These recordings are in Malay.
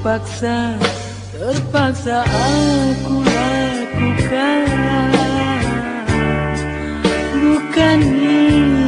terpaksa terpaksa aku lakukan. Bukan ini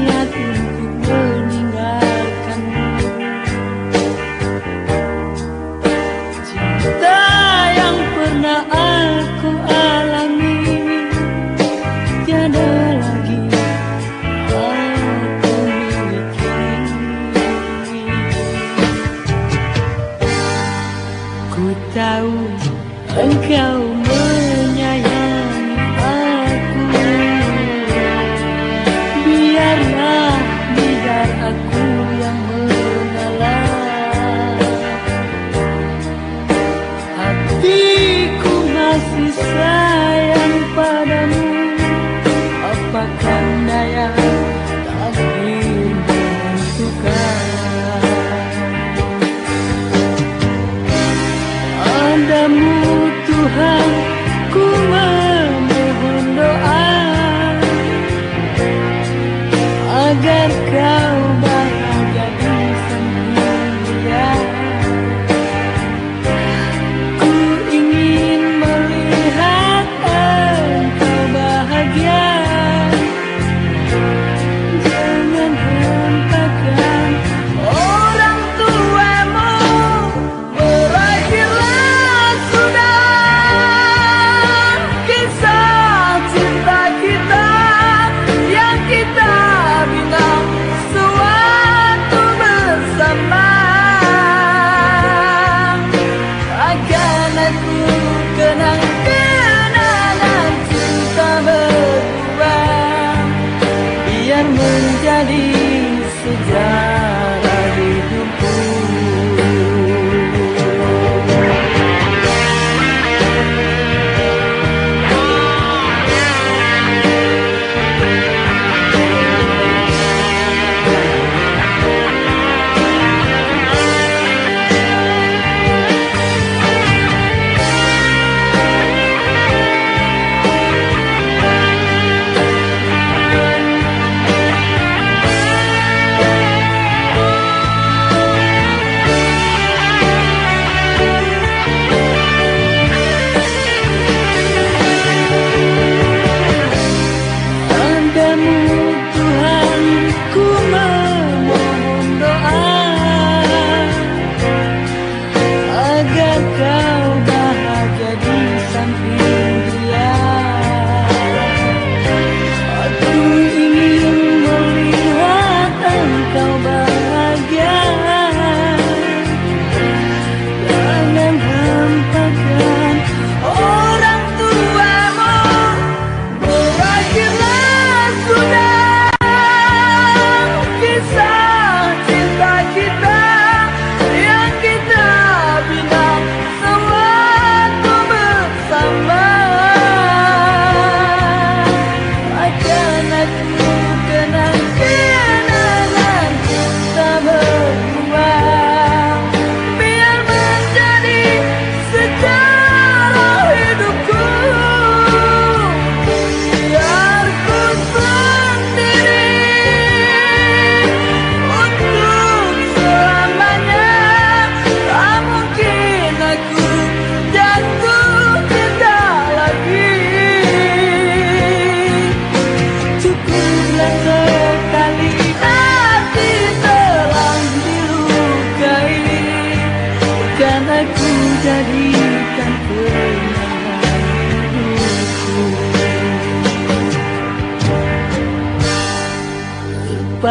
felicidade.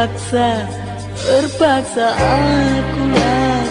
terpaksa, terpaksa aku lah.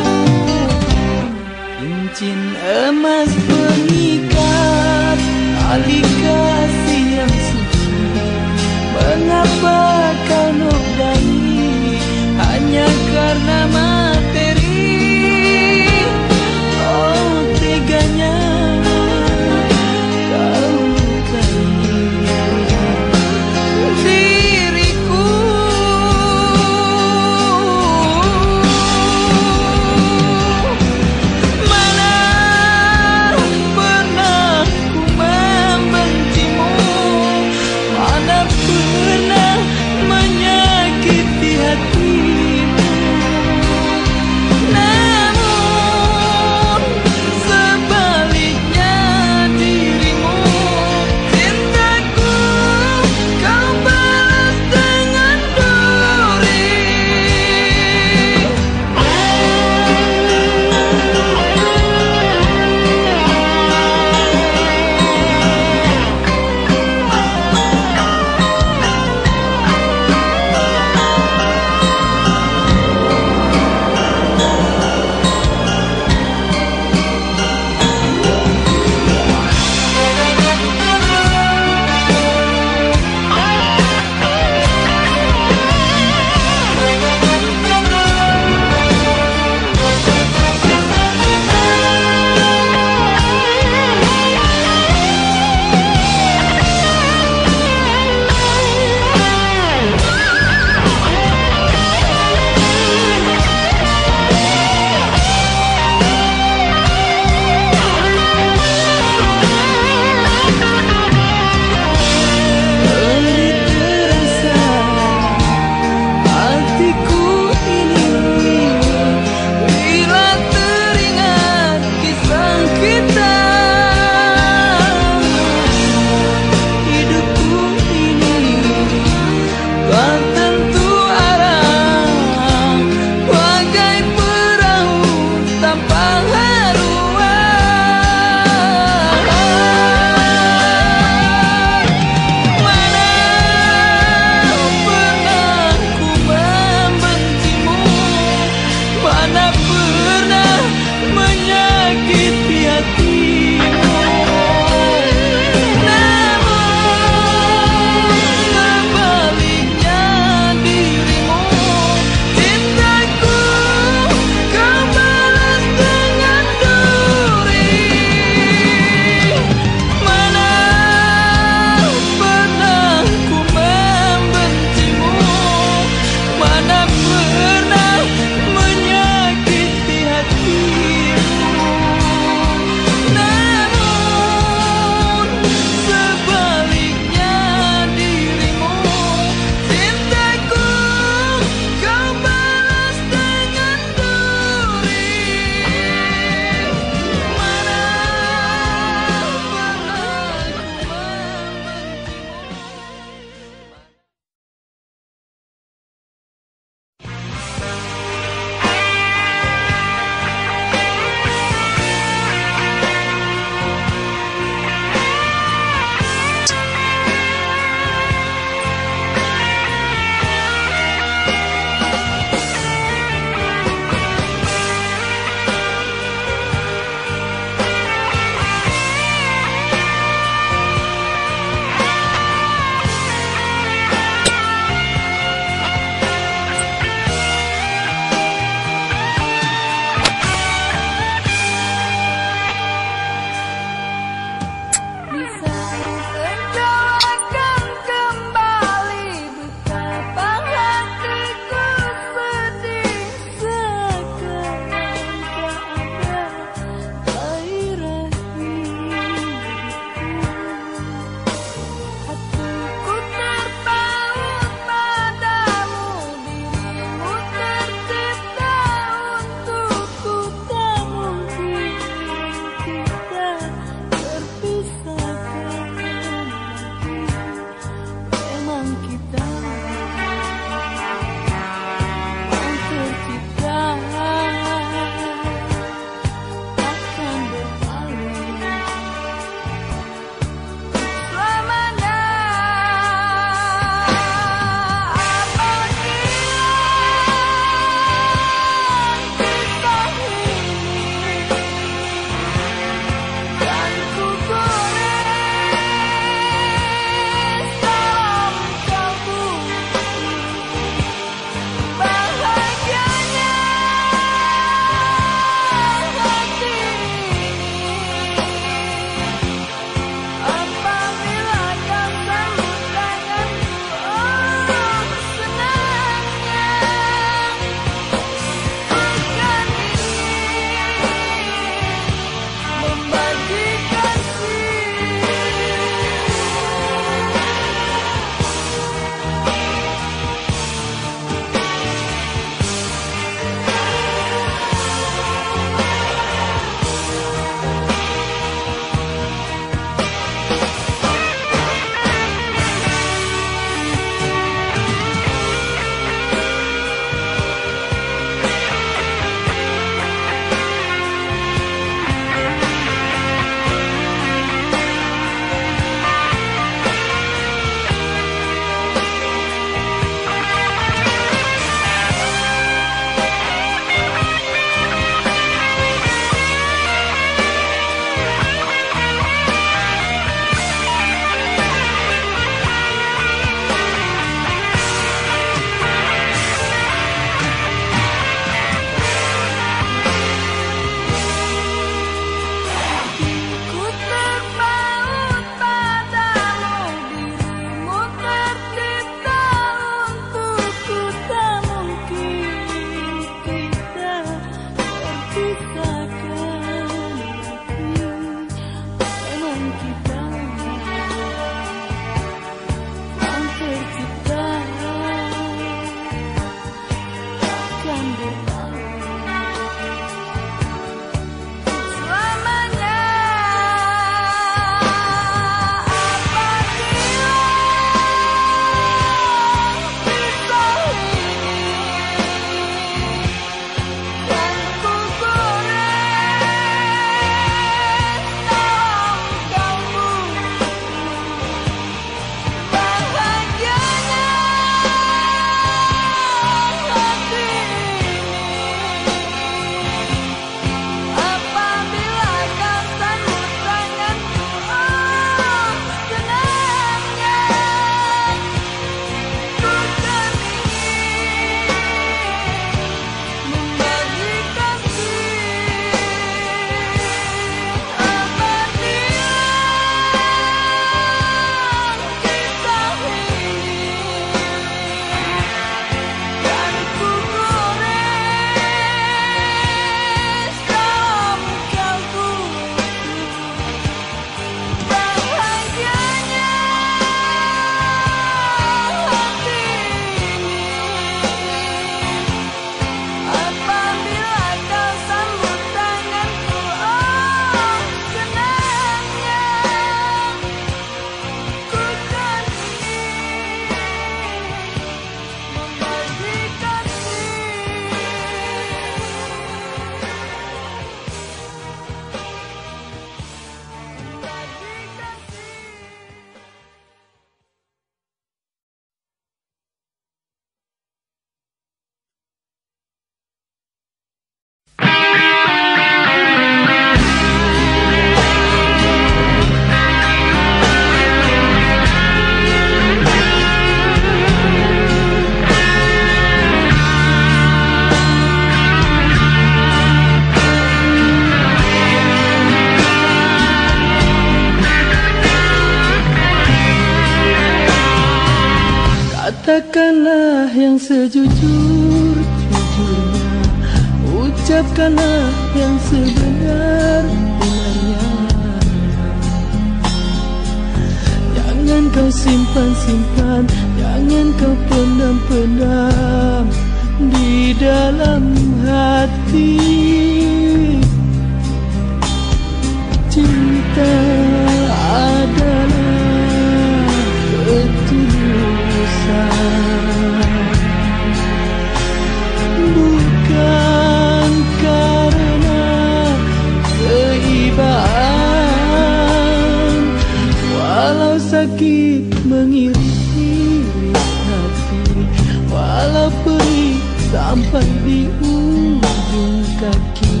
Kala perih sampai di ujung kaki.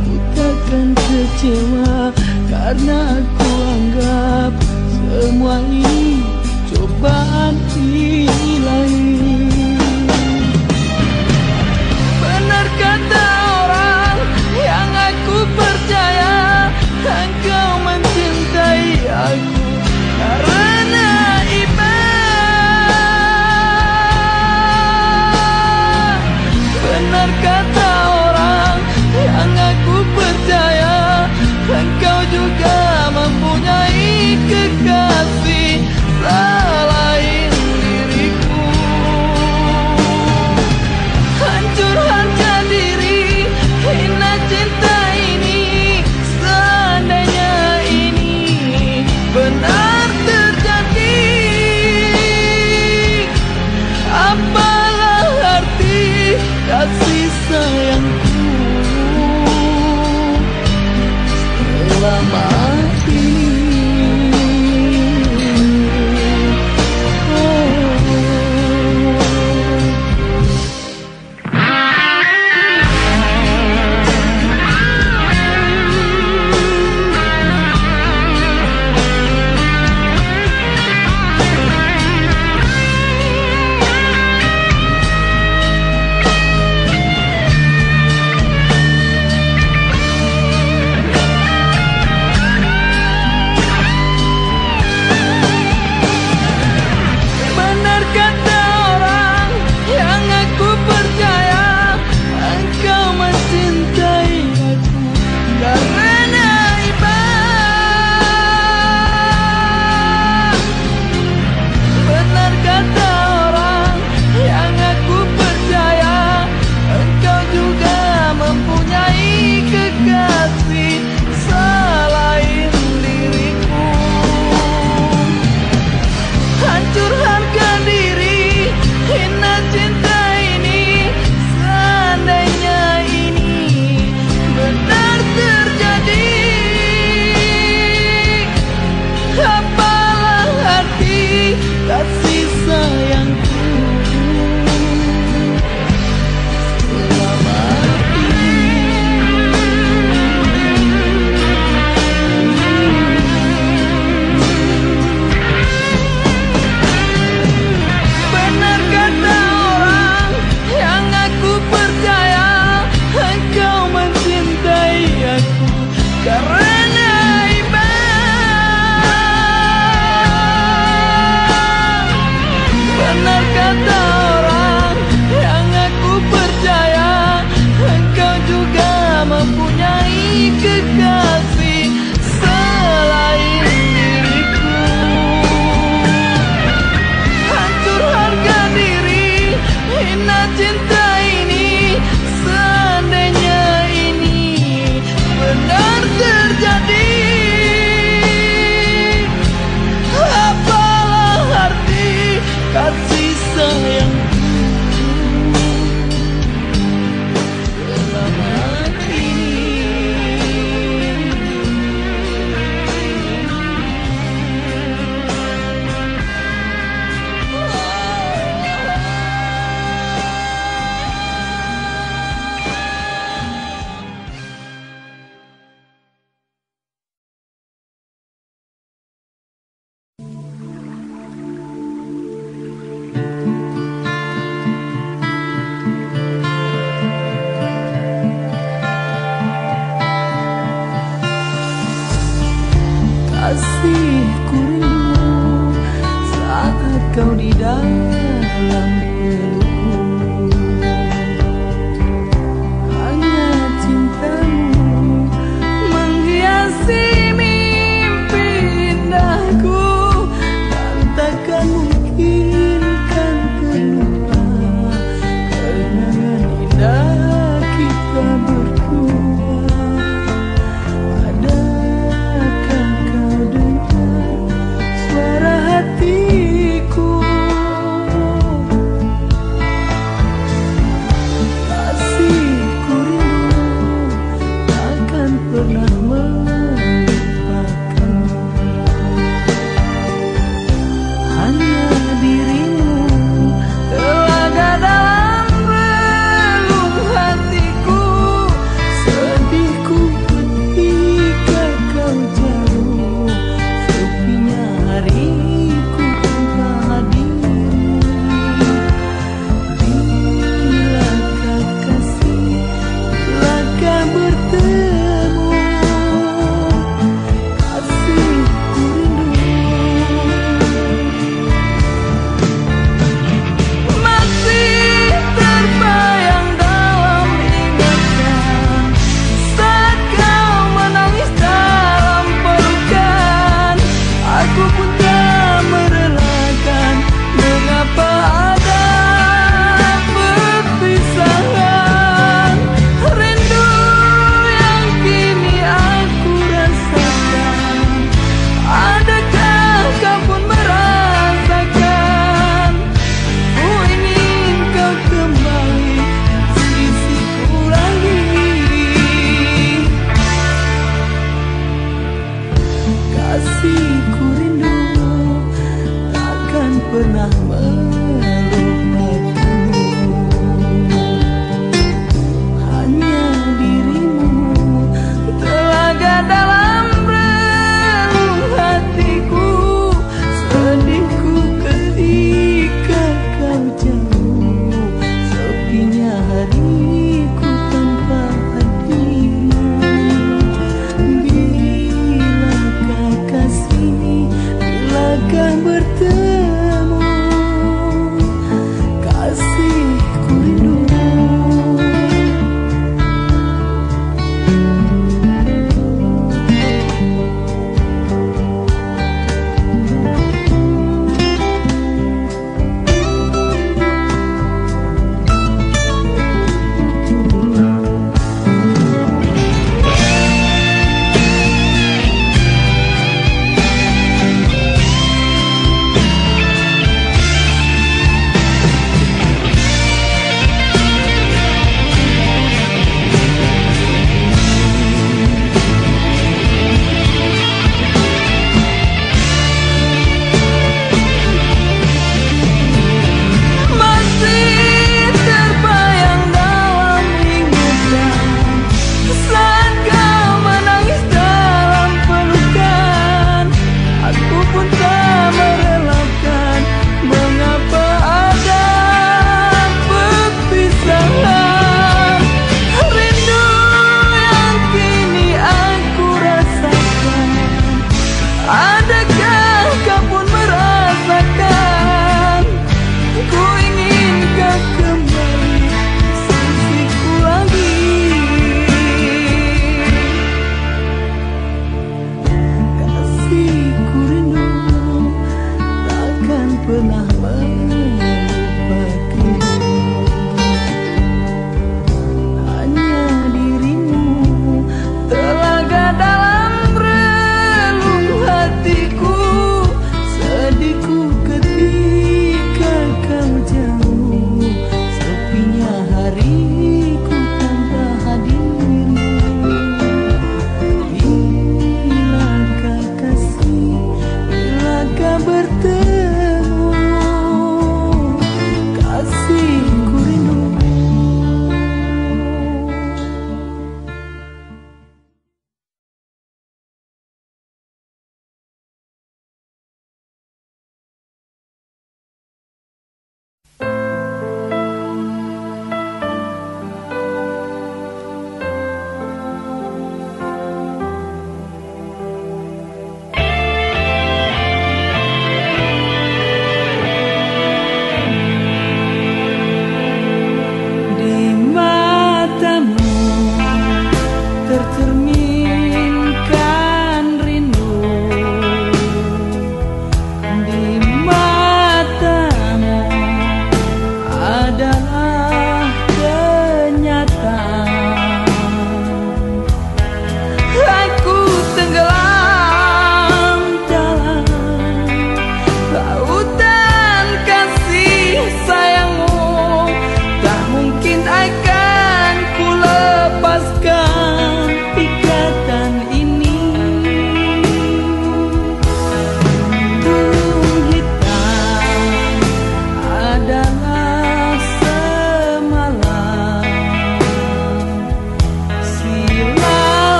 Ku takkan kecewa karena ku anggap Semua ini cobaan ilahi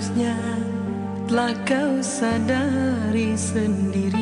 Seharusnya telah kau sadari sendiri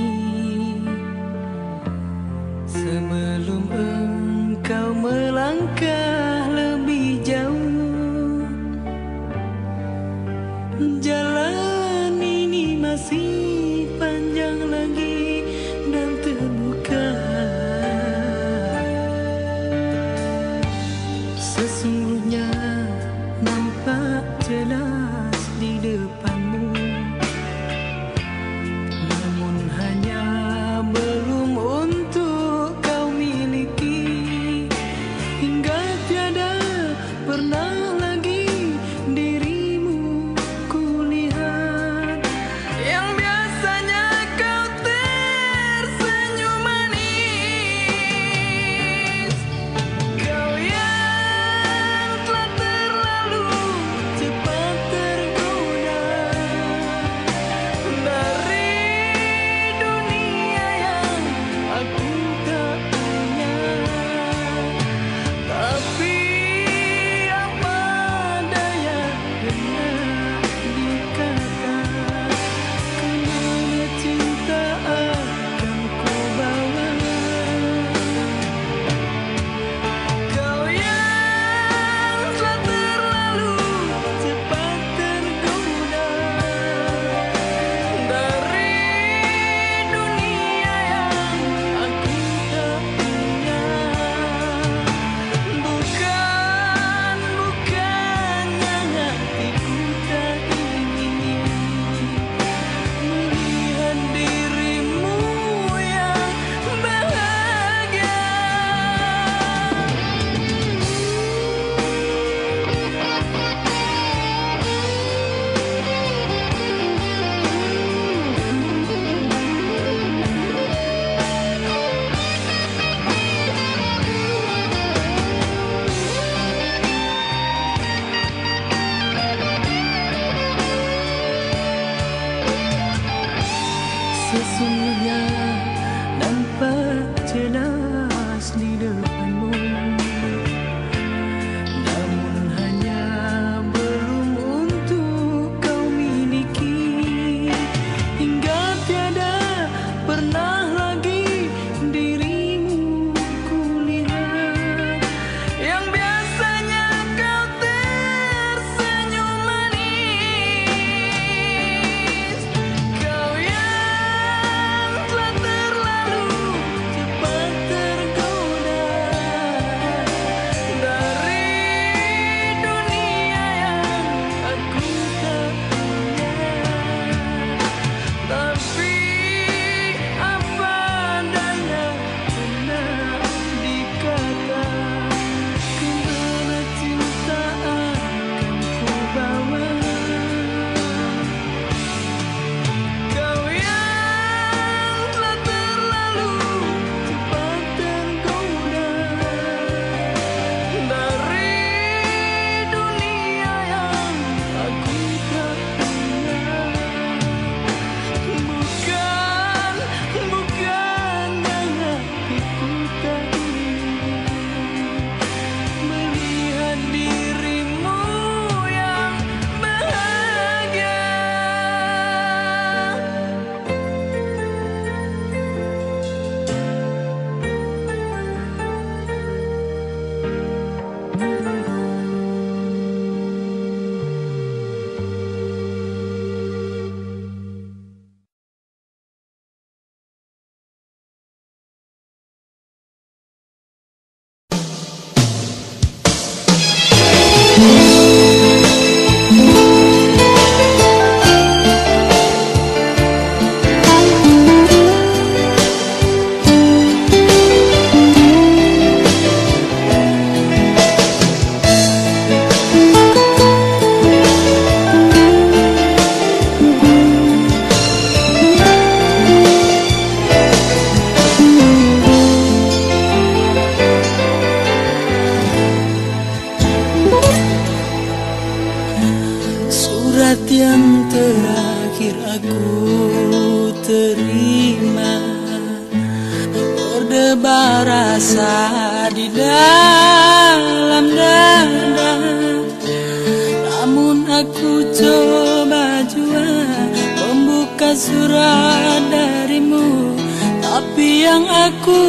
Tapi yang aku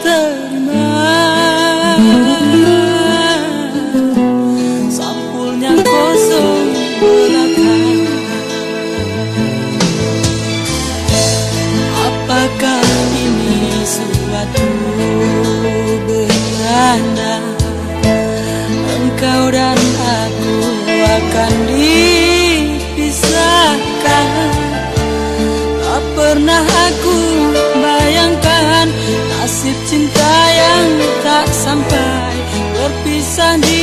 terima Sunday.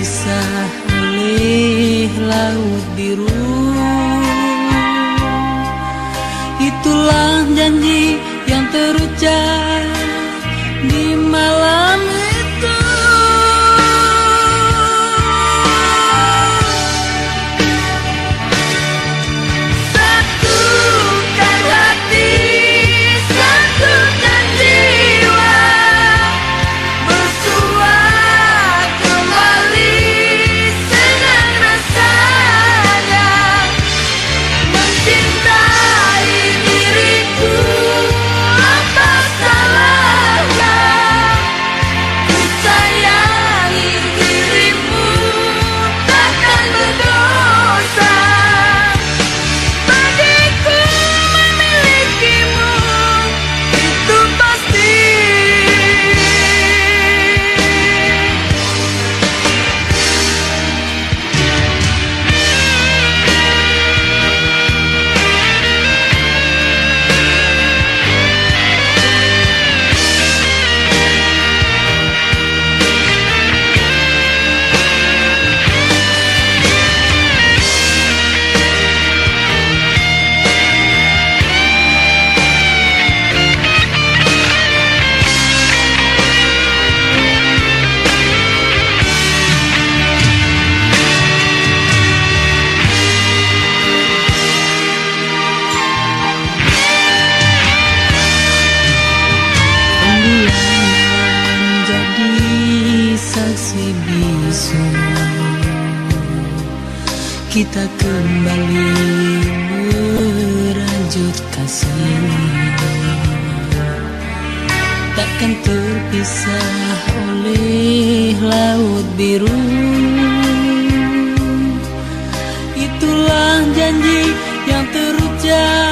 Terpisah oleh laut biru. Itulah janji yang terucap kita kembali merajut kasih takkan terpisah oleh laut biru. Itulah janji yang terucap.